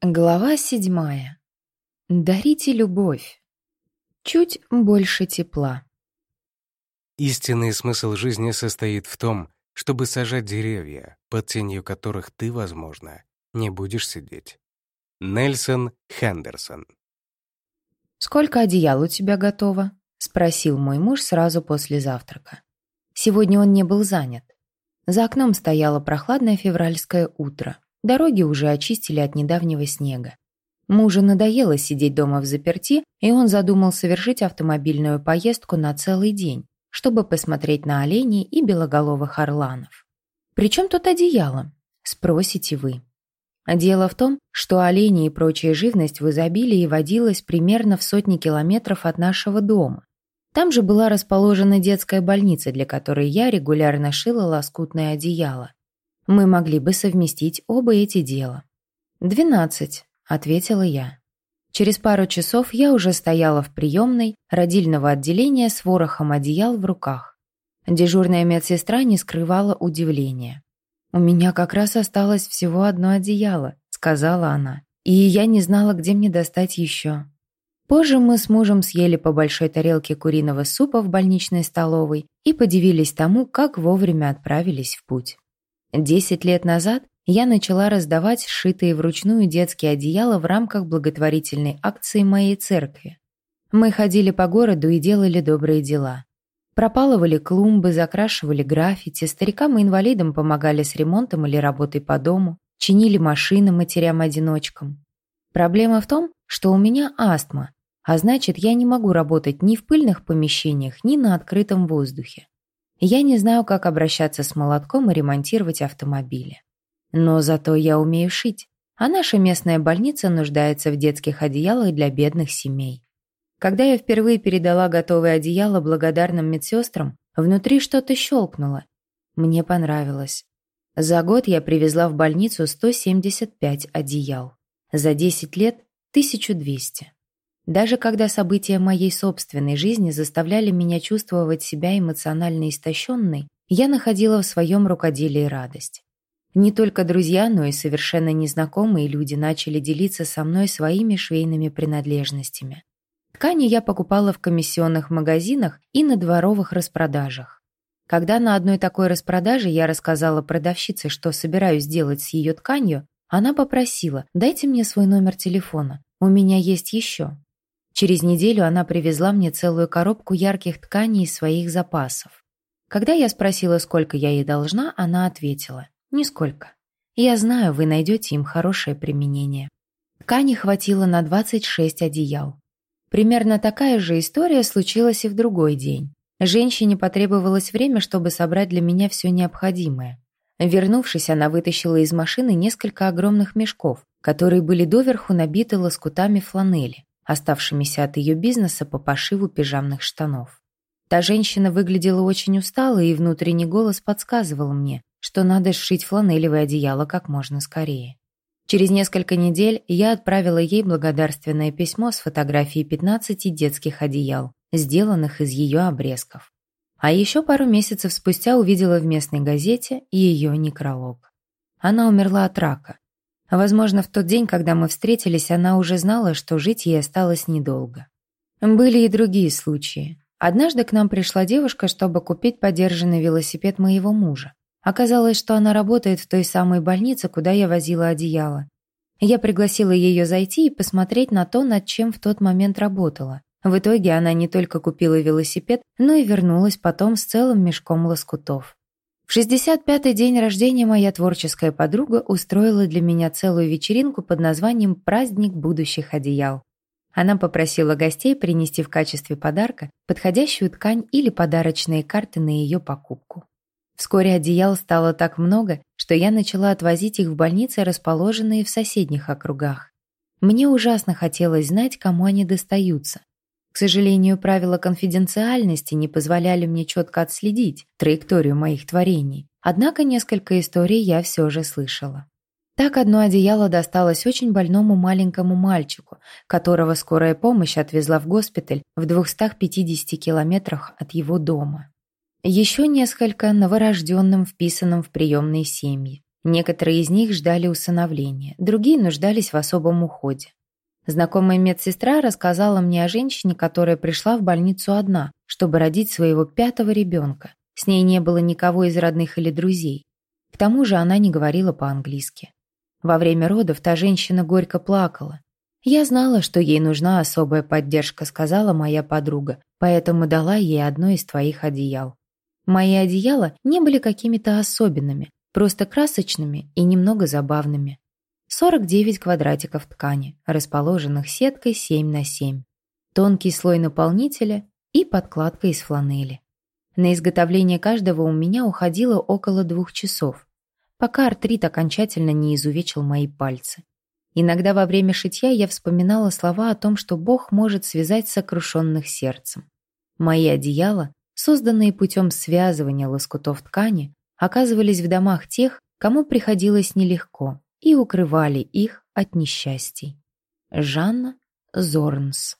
Глава седьмая. Дарите любовь. Чуть больше тепла. Истинный смысл жизни состоит в том, чтобы сажать деревья, под тенью которых ты, возможно, не будешь сидеть. Нельсон Хендерсон. «Сколько одеял у тебя готово?» — спросил мой муж сразу после завтрака. Сегодня он не был занят. За окном стояло прохладное февральское утро. Дороги уже очистили от недавнего снега. Мужу надоело сидеть дома в заперти, и он задумал совершить автомобильную поездку на целый день, чтобы посмотреть на оленей и белоголовых орланов. «При чем тут одеяло?» – спросите вы. Дело в том, что олени и прочая живность в изобилии водилась примерно в сотни километров от нашего дома. Там же была расположена детская больница, для которой я регулярно шила лоскутное одеяло. Мы могли бы совместить оба эти дела. «Двенадцать», — ответила я. Через пару часов я уже стояла в приемной родильного отделения с ворохом одеял в руках. Дежурная медсестра не скрывала удивления. «У меня как раз осталось всего одно одеяло», — сказала она. «И я не знала, где мне достать еще». Позже мы с мужем съели по большой тарелке куриного супа в больничной столовой и подивились тому, как вовремя отправились в путь. Десять лет назад я начала раздавать сшитые вручную детские одеяла в рамках благотворительной акции моей церкви. Мы ходили по городу и делали добрые дела. Пропалывали клумбы, закрашивали граффити, старикам и инвалидам помогали с ремонтом или работой по дому, чинили машины матерям-одиночкам. Проблема в том, что у меня астма, а значит, я не могу работать ни в пыльных помещениях, ни на открытом воздухе. Я не знаю, как обращаться с молотком и ремонтировать автомобили. Но зато я умею шить, а наша местная больница нуждается в детских одеялах для бедных семей. Когда я впервые передала готовое одеяло благодарным медсестрам, внутри что-то щелкнуло. Мне понравилось. За год я привезла в больницу 175 одеял. За 10 лет – 1200. Даже когда события моей собственной жизни заставляли меня чувствовать себя эмоционально истощенной, я находила в своем рукоделии радость. Не только друзья, но и совершенно незнакомые люди начали делиться со мной своими швейными принадлежностями. Ткани я покупала в комиссионных магазинах и на дворовых распродажах. Когда на одной такой распродаже я рассказала продавщице, что собираюсь сделать с ее тканью, она попросила «дайте мне свой номер телефона, у меня есть еще». Через неделю она привезла мне целую коробку ярких тканей из своих запасов. Когда я спросила, сколько я ей должна, она ответила «Нисколько. Я знаю, вы найдете им хорошее применение». Ткани хватило на 26 одеял. Примерно такая же история случилась и в другой день. Женщине потребовалось время, чтобы собрать для меня все необходимое. Вернувшись, она вытащила из машины несколько огромных мешков, которые были доверху набиты лоскутами фланели оставшимися от ее бизнеса по пошиву пижамных штанов. Та женщина выглядела очень усталой, и внутренний голос подсказывал мне, что надо сшить фланелевое одеяло как можно скорее. Через несколько недель я отправила ей благодарственное письмо с фотографией 15 детских одеял, сделанных из ее обрезков. А еще пару месяцев спустя увидела в местной газете ее некролог. Она умерла от рака, Возможно, в тот день, когда мы встретились, она уже знала, что жить ей осталось недолго. Были и другие случаи. Однажды к нам пришла девушка, чтобы купить подержанный велосипед моего мужа. Оказалось, что она работает в той самой больнице, куда я возила одеяло. Я пригласила ее зайти и посмотреть на то, над чем в тот момент работала. В итоге она не только купила велосипед, но и вернулась потом с целым мешком лоскутов. В 65-й день рождения моя творческая подруга устроила для меня целую вечеринку под названием «Праздник будущих одеял». Она попросила гостей принести в качестве подарка подходящую ткань или подарочные карты на ее покупку. Вскоре одеял стало так много, что я начала отвозить их в больницы, расположенные в соседних округах. Мне ужасно хотелось знать, кому они достаются, к сожалению, правила конфиденциальности не позволяли мне четко отследить траекторию моих творений, однако несколько историй я все же слышала. Так одно одеяло досталось очень больному маленькому мальчику, которого скорая помощь отвезла в госпиталь в 250 километрах от его дома. Еще несколько новорожденным, вписанным в приемные семьи. Некоторые из них ждали усыновления, другие нуждались в особом уходе. Знакомая медсестра рассказала мне о женщине, которая пришла в больницу одна, чтобы родить своего пятого ребенка. С ней не было никого из родных или друзей. К тому же она не говорила по-английски. Во время родов та женщина горько плакала. «Я знала, что ей нужна особая поддержка», — сказала моя подруга, поэтому дала ей одно из твоих одеял. Мои одеяла не были какими-то особенными, просто красочными и немного забавными. 49 квадратиков ткани, расположенных сеткой 7 на 7. Тонкий слой наполнителя и подкладка из фланели. На изготовление каждого у меня уходило около двух часов, пока артрит окончательно не изувечил мои пальцы. Иногда во время шитья я вспоминала слова о том, что Бог может связать сокрушенных сердцем. Мои одеяла, созданные путем связывания лоскутов ткани, оказывались в домах тех, кому приходилось нелегко, и укрывали их от несчастий. Жанна Зорнс